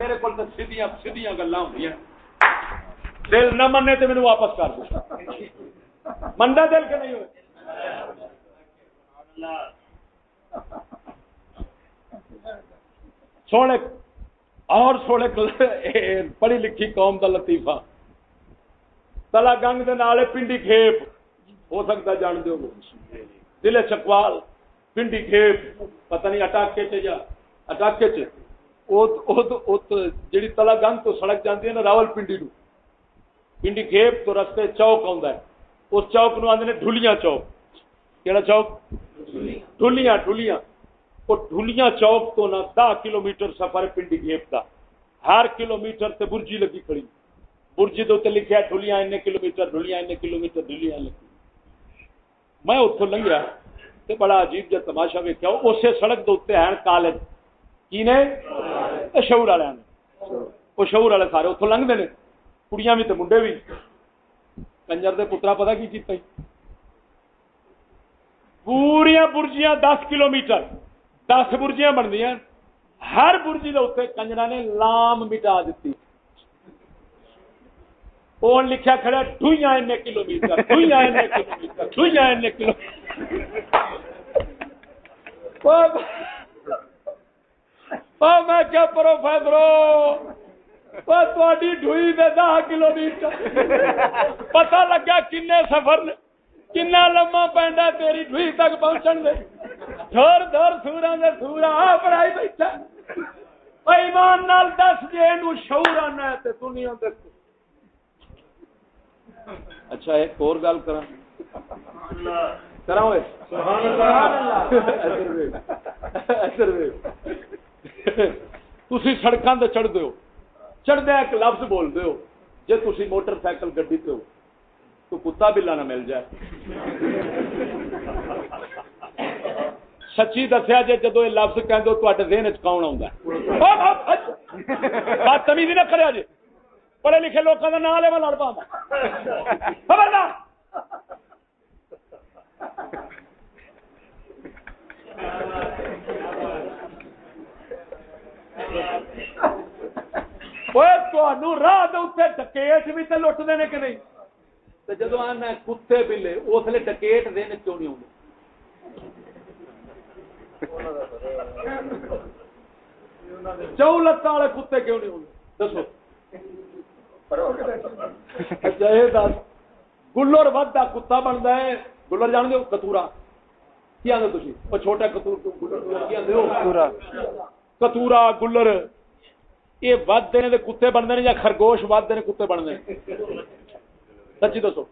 میرے کو سیدیاں سیدیاں گلا ہوں دل نہ منے تو میرے واپس کر دو۔ منڈا دل کے نہیں ہوئے؟ سونے اور سونے پڑھی لکھی قوم کا لطیفہ۔ تلا گنگ دے نالے پنڈی کھیپ۔ ہو سکتا جان دو دل چکوال، پنڈی کھیپ۔ پتہ نہیں اٹاکے چ جا۔ اٹاکے چ جی تلا گنگ تو سڑک جاتی ہے نا راول پنڈی نو پنڈی کھیپ تو رستے چوک آ اس چوک نو آدھے ڈھولیاں چوک کہڑا چوک ڈھولیاں ڈھولیاں وہ ڈھولیاں چوک تو نہ دہ کلو میٹر سفر ہے پنڈی کھیپ کا ہر کلو میٹر تے برجی لگی کھڑی برجی تو لکھا ڈھولیاں این کلو میٹر ڈھولیاں این کلو میٹر ڈھولیاں لگی میں اتوں لنگیا تے بڑا عجیب جا تماشا ویکیا اسی سڑک دے ہیں کالج کی نے شعور والے وہ شعور والے سارے اتوں لنگتے ہیں کڑیاں بھی تو منڈے بھی کنجر دے پترا پتا کی کیتا پوریا برجیاں دس کلو میٹر دس برجیاں بن دیا ہر برجی کے اتنے کنجرا نے لام مٹا دیتی وہ لکھا کھڑا ٹوئیاں این کلو میٹر ٹوئیاں این کلو میٹر ٹوئیاں این کلو میں کیا پروفیسرو ڈوئی دے دہ کلو میٹر پتا لگا کن سفر کنا لما پینڈا تیری ڈوئی تک پہنچن دے دور دور سورا دے سورا پڑھائی بیٹھا ایمان نال دس جے نو شعور آنا ہے تے دنیا دے اچھا ایک اور گل کرا کرا ہوئے سبحان اللہ تھی سڑکوں سے چڑھ دو چڑھدہ ایک لفظ بول دو جی تھی موٹر سائیکل گڈی ہو تو کتا بلا نہ مل جائے سچی دسیا جی جدو یہ لفظ کہ تے دن چون آ تمیز نہ کرا جی پڑھے لکھے لوگوں کا نام لے میں لڑ پا خبردار راہ ڈکیٹ بھی تو لٹتے ہیں کہ نہیں جدو آنا کتے بلے اس لیے ڈکیٹ دن کیوں نہیں آتے چو لتان والے کتے کیوں نہیں آتے دسو اچھا گلر وا کتا بنتا ہے گلر جان دو کتورا کی آدھے تھی وہ چھوٹا کتورا کتورا گلر یہ ود دینے دے کتے بنتے ہیں یا خرگوش ود دینے کتے بنتے ہیں سچی دسو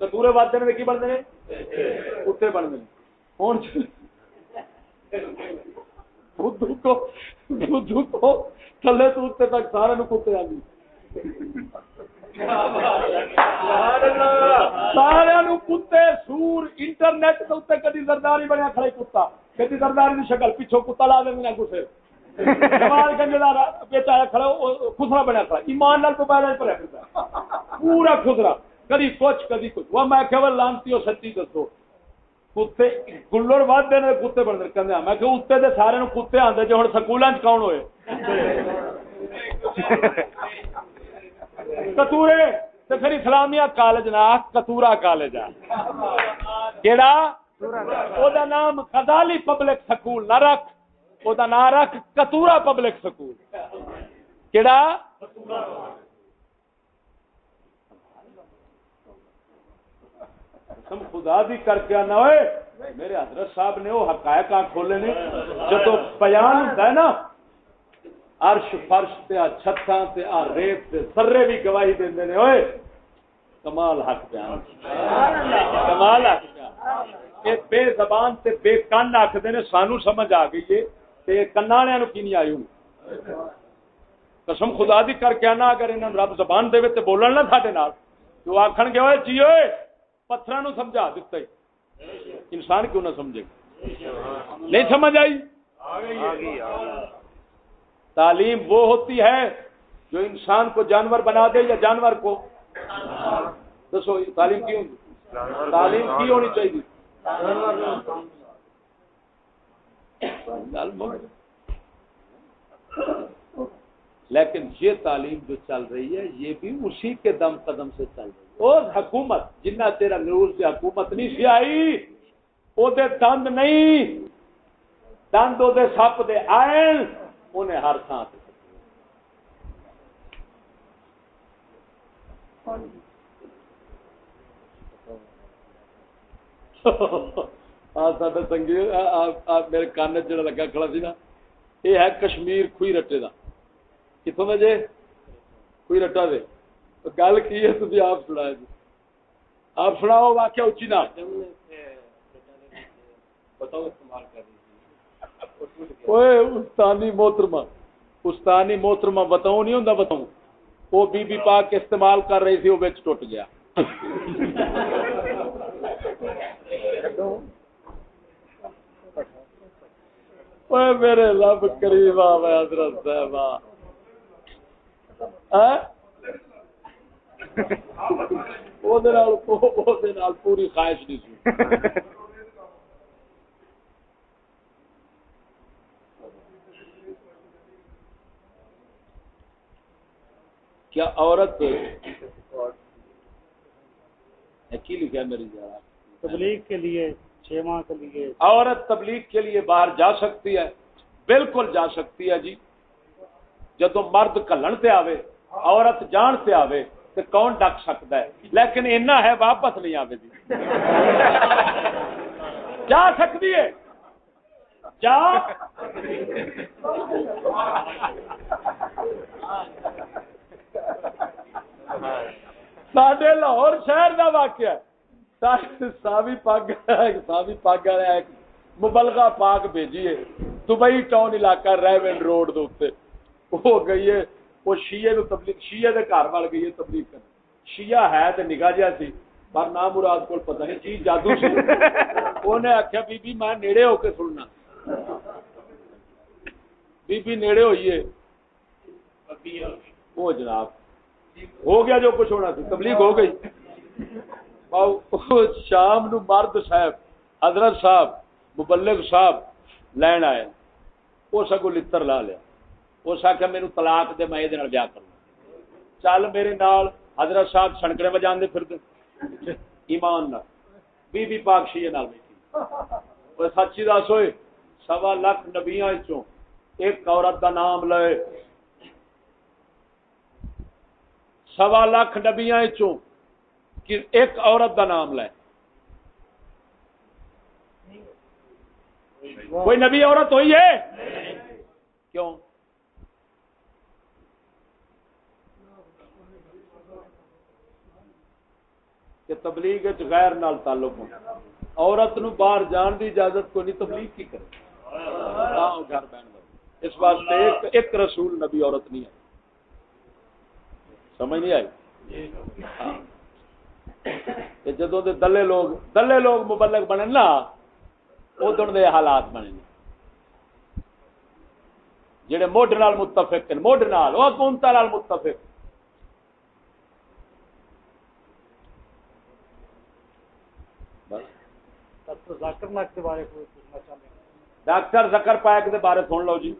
کتورے ود دینے کی بنتے ہیں کتے بنتے ہیں ہوں بدھو کو بدھو کو تھلے تو اتنے تک سارے کتے آ سارے کتے سور انٹرنیٹ کے اتنے کدی زرداری بنیا کھڑے کتا کدی زرداری کی شکل پیچھو کتا لا دیں گے خسرا بنیا کھڑا۔ ایمان نال تو موبائل پر پورا خسرا کدی کچھ کدی کچھ۔ وہ میں کہ لانتی ہو، سچی دسو۔ کتے گلر ود دے کتے بن کہ میں کہ اتنے دے سارے نو کتے آندے آتے جی ہوں سکولوں کون ہوئے؟ کتورے تو پھر اسلامیہ کالج نہ کتورا کالج آ۔ کہڑا نام خدالی پبلک سکول نہ رکھ وہ نام رکھ کتورا پبلک سکول کیڑا؟ کہڑا خدا بھی کر کے آنا ہوئے، میرے حضرت صاحب نے وہ حقائق کھولے نے۔ جب بیان ہوتا ہے نا، عرش فرش تے آ چھتاں تے آ ریت تے سرے بھی گواہی دیندے نے ہوئے، کمال حق بیان۔ کمال حق بیان۔ بے زبان تے بے کان آخر نے، سانو سمجھ آ گئی ہے کنا نو کی نہیں آئی قسم خدا دی کر کے آنا، اگر انہوں رب زبان دے تے بولن نہ ساڈے نال، جو آکھن گے اوے جی اوئے نو سمجھا دتا ہے۔ انسان کیوں نہ سمجھے؟ نہیں سمجھ آئی؟ تعلیم وہ ہوتی ہے جو انسان کو جانور بنا دے یا جانور کو؟ دسو، تعلیم کی ہوگی تعلیم کی ہونی چاہیے؟ لیکن یہ تعلیم جو چل رہی ہے، یہ بھی اسی کے دم قدم سے چل رہی ہے۔ اور حکومت، جنہ تیرا نیوز کی حکومت نہیں سی آئی وہ دند نہیں، دند وہ سپ دے آئے انہیں ہر تھان سے میرے کان جڑا لگا کھڑا سی نا، یہ ہے کشمیر خوئی رٹے کا کتوں میں جے؟ کوئی رٹا دے۔ گل کی ہے تھی آپ سنا جی۔ آپ سناؤ واقعہ اچھی نہ استانی محترمہ استانی محترمہ، بتاؤں نہیں ہوں بتاؤں۔ وہ بی بی پاک استعمال کر رہی تھی، وہ ٹوٹ گیا۔ اوے میرے لب قریب آ حضرت صاحب پوری خواہش نہیں سی کیا عورت کی لکھا میری جا تبلیغ کے لیے چھ ماہ کے لیے۔ عورت تبلیغ کے لیے باہر جا سکتی ہے۔ بالکل جا سکتی ہے جی۔ جدو مرد کلن سے آوے، عورت جان سے آوے تو کون ڈک سکتا ہے؟ لیکن اینا ہے واپس نہیں آوے جی۔ جا سکتی ہے۔ جا۔ سڈے لاہور شہر کا واقعہ ساوی پگ ساوی پگ والا ایک مبلغہ پاک بھیجیے دبئی ٹاؤن علاقہ ریون روڈ دے ہو گئی ہے وہ شیعہ نو تبلیغ شیعہ دے گھر وال گئی ہے تبلیغ کرنے۔ شیعہ ہے تے نگاہ جہا سی پر نام مراد کو پتہ نہیں چیز جادو سی۔ آخیا بی بی میں نیڑے ہو کے سننا۔ بی بی نیڑے ہوئی ہے۔ وہ جناب ہو گیا جو کچھ ہونا سی تبلیغ ہو گئی۔ شام نو مرد صاحب، حضرت صاحب، مبلغ صاحب لین آئے۔ وہ سگو لتر لا لیا۔ اس آخیا میرے طلاق دے میں یہ بیا کروں چل میرے نال، حضرت صاحب سنکڑے بجا پھر ایمان نہ بی بی پاک شیے نال بیٹھی۔ سچی دس ہوئے سوا لاکھ نبیاں ایک عورت دا نام لے سوا لاکھ نبیاں ایک عورت دا نام لے۔ کوئی نبی عورت ہوئی ہے؟ کیوں؟ کہ تبلیغ غیر نال تعلق ہونا عورت نو باہر جان دی اجازت کو نہیں تبلیغ کی کرے۔ گھر بہن اس واسطے ایک, ایک رسول نبی عورت نہیں ہے۔ سمجھ نہیں آئی؟ ہاں۔ کہ جدو دے دلے لوگ دلے لوگ مبلغ بنے نا ادن دے حالات بنے جڑے موڈ نال متفق موڈ نال وہ حکومت نال متفق۔ ڈاکٹر زکر پائک کے بارے سن لو جی۔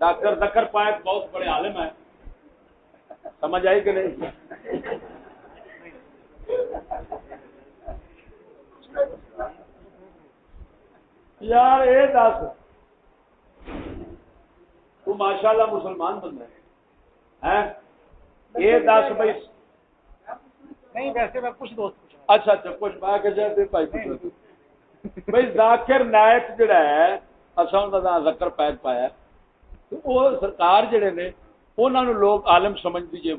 ڈاکٹر زکر پائک بہت بڑے عالم ہے سمجھ آئی کہ نہیں؟ یار یہ دس تو ماشاء اللہ مسلمان بندہ ہے۔ یہ دس بھائی۔ نہیں ویسے میں کچھ دوست اچھا اچھا کچھ بھائی بھائی ذاکر نائک جڑا ہے اصا ان کا ذکر پیک پایا وہ سرکار جڑے نے انہوں نے لوگ عالم سمجھ دیجیے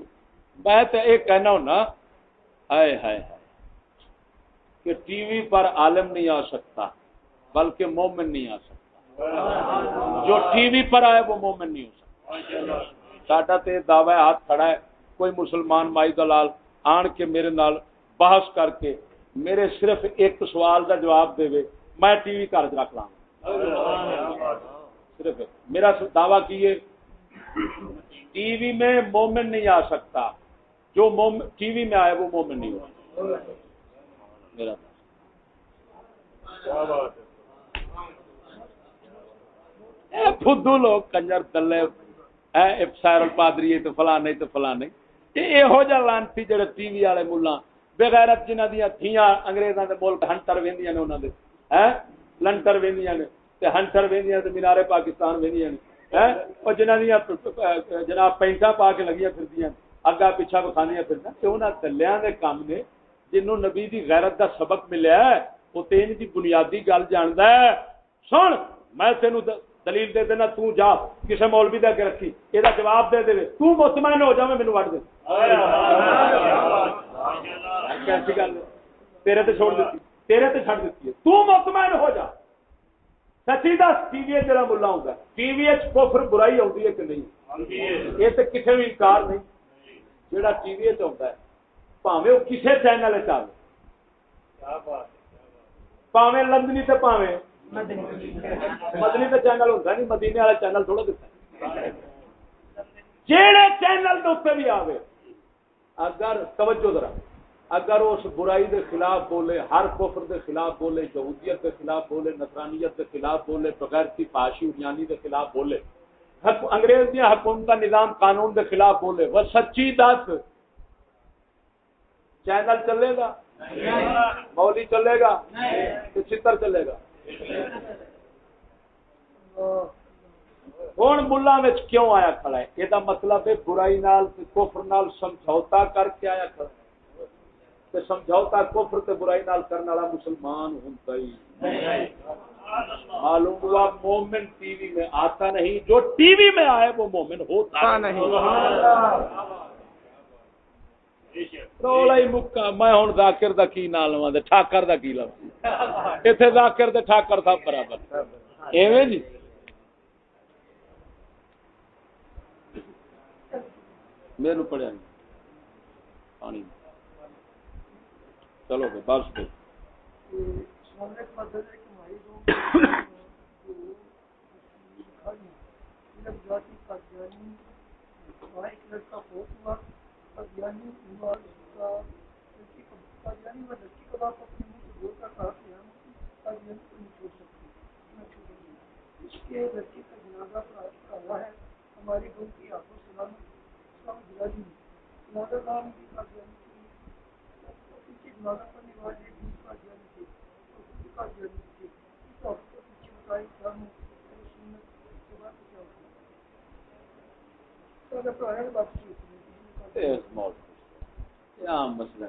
میں تو یہ کہنا ہونا ہائے ہائے۔ کہ ٹی وی پر عالم نہیں آ سکتا، بلکہ مومن نہیں آ سکتا۔ جو ٹی وی پر آئے وہ مومن نہیں ہو سکتا۔ ساڈا تو دعوی ہاتھ کھڑا ہے، کوئی مسلمان مائی دلال آن کے میرے نال بحث کر کے میرے صرف ایک سوال کا جواب دے میں ٹی وی گھر رکھ لا صرف میرا دعوی کیے ٹی وی میں مومن نہیں آ سکتا۔ جو ٹی وی میں آئے وہ مومن نہیں ہو میرا فدو لوگ کنجر دلے ہے سائر الپادری تو فلاں نہیں تو فلاں نہیں۔ جڑے ٹی وی والے ملا بغیرت جنہ دیا تھیاں انگریزاں دے ملک ہنٹر ویندیاں نے انہاں دے۔ ہیں لنٹر ویندیاں نے۔ تے ہنٹر ویندیاں تے مینار پاکستان ویندیاں نے۔ ہیں او جنہ دیا جناب پینٹا پا کے لگیاں پھردیاں اگا پیچھا بکھاندیاں پھردا تے انہاں تلیاں دے کام نے جنوں نبی دی غیرت دا سبق ملیا ہے او تین دی بنیادی گل جاندا ہے۔ سن میں تینوں دلیل دے دینا تو جا کسے مولوی دے کے رکھی یہ جواب دے دے۔ تو مطمئن ہو جا میں مینوں وڈ دے۔ کیسی گل تیرے تے چھوڑ دیتی تیرے تے چھڑ ہے۔ تو مطمئن ہو جا۔ سچی دس ٹی وی جڑا ملا ہوں ٹی وی کفر برائی آتی ہے کہ نہیں؟ یہ کسی بھی انکار نہیں۔ جڑا ٹی وی ہے پاوے وہ کسی چینل چاہے پاوے لندنی تے پاوے مدنی کا چینل ہوتا نہیں مدینے والا چینل تھوڑا دتا جہے چینل بھی آوے اگر توجہ ذرا اگر اس برائی دے خلاف بولے ہر کفر دے خلاف بولے یہودیت دے خلاف بولے نصرانیت دے خلاف بولے بغیر کی پاشی عنانی دے خلاف بولے انگریز دیا حکومت کا نظام قانون دے خلاف بولے وہ سچی دس چینل چلے گا؟ مولی چلے گا؟ چتر چلے گا۔ ہوں ملا کیوں آیا کھڑا ہے؟ یہ مطلب ہے برائی نال کفر نال سمجھوتا کر کے آیا کھڑا ہے۔ سمجھوتا کفر تے برائی نال کرنے والا مسلمان ہوتا ہی۔ معلوم ہوا مومن ٹی وی میں آتا نہیں، جو ٹی وی میں آئے وہ مومن ہوتا نہیں۔ رولا ہی مکا میں ہوں ذاکر دا کی نہ لوا ٹھاکر دا کی لوا اتنے ذاکر دے ٹھاکر سب برابر۔ ایویں جی؟ میرے پڑھیا پانی۔ چلو گے بس ایک لڑکا بہت ہوا۔ قادیانی قادیانی و لڑکی کا بات اپنے منہ سے بول کر کہا کہ ہم قادیانی کو نہیں چھوڑ سکتے نہ چھوڑیں گے اس کے لڑکی کا جنازہ پر ہوا ہے، ہماری کی سلامت اسلام جنازہ بھی قادیانی ان کے جنازہ پڑھنے والے بھی قادیانی تھے اور خود قادیانی تھے اس پیچھے بتائے کیا ہوں یعنی سنت کے بعد کیا ہوتا ہے۔ اگر بات کی مسئلہ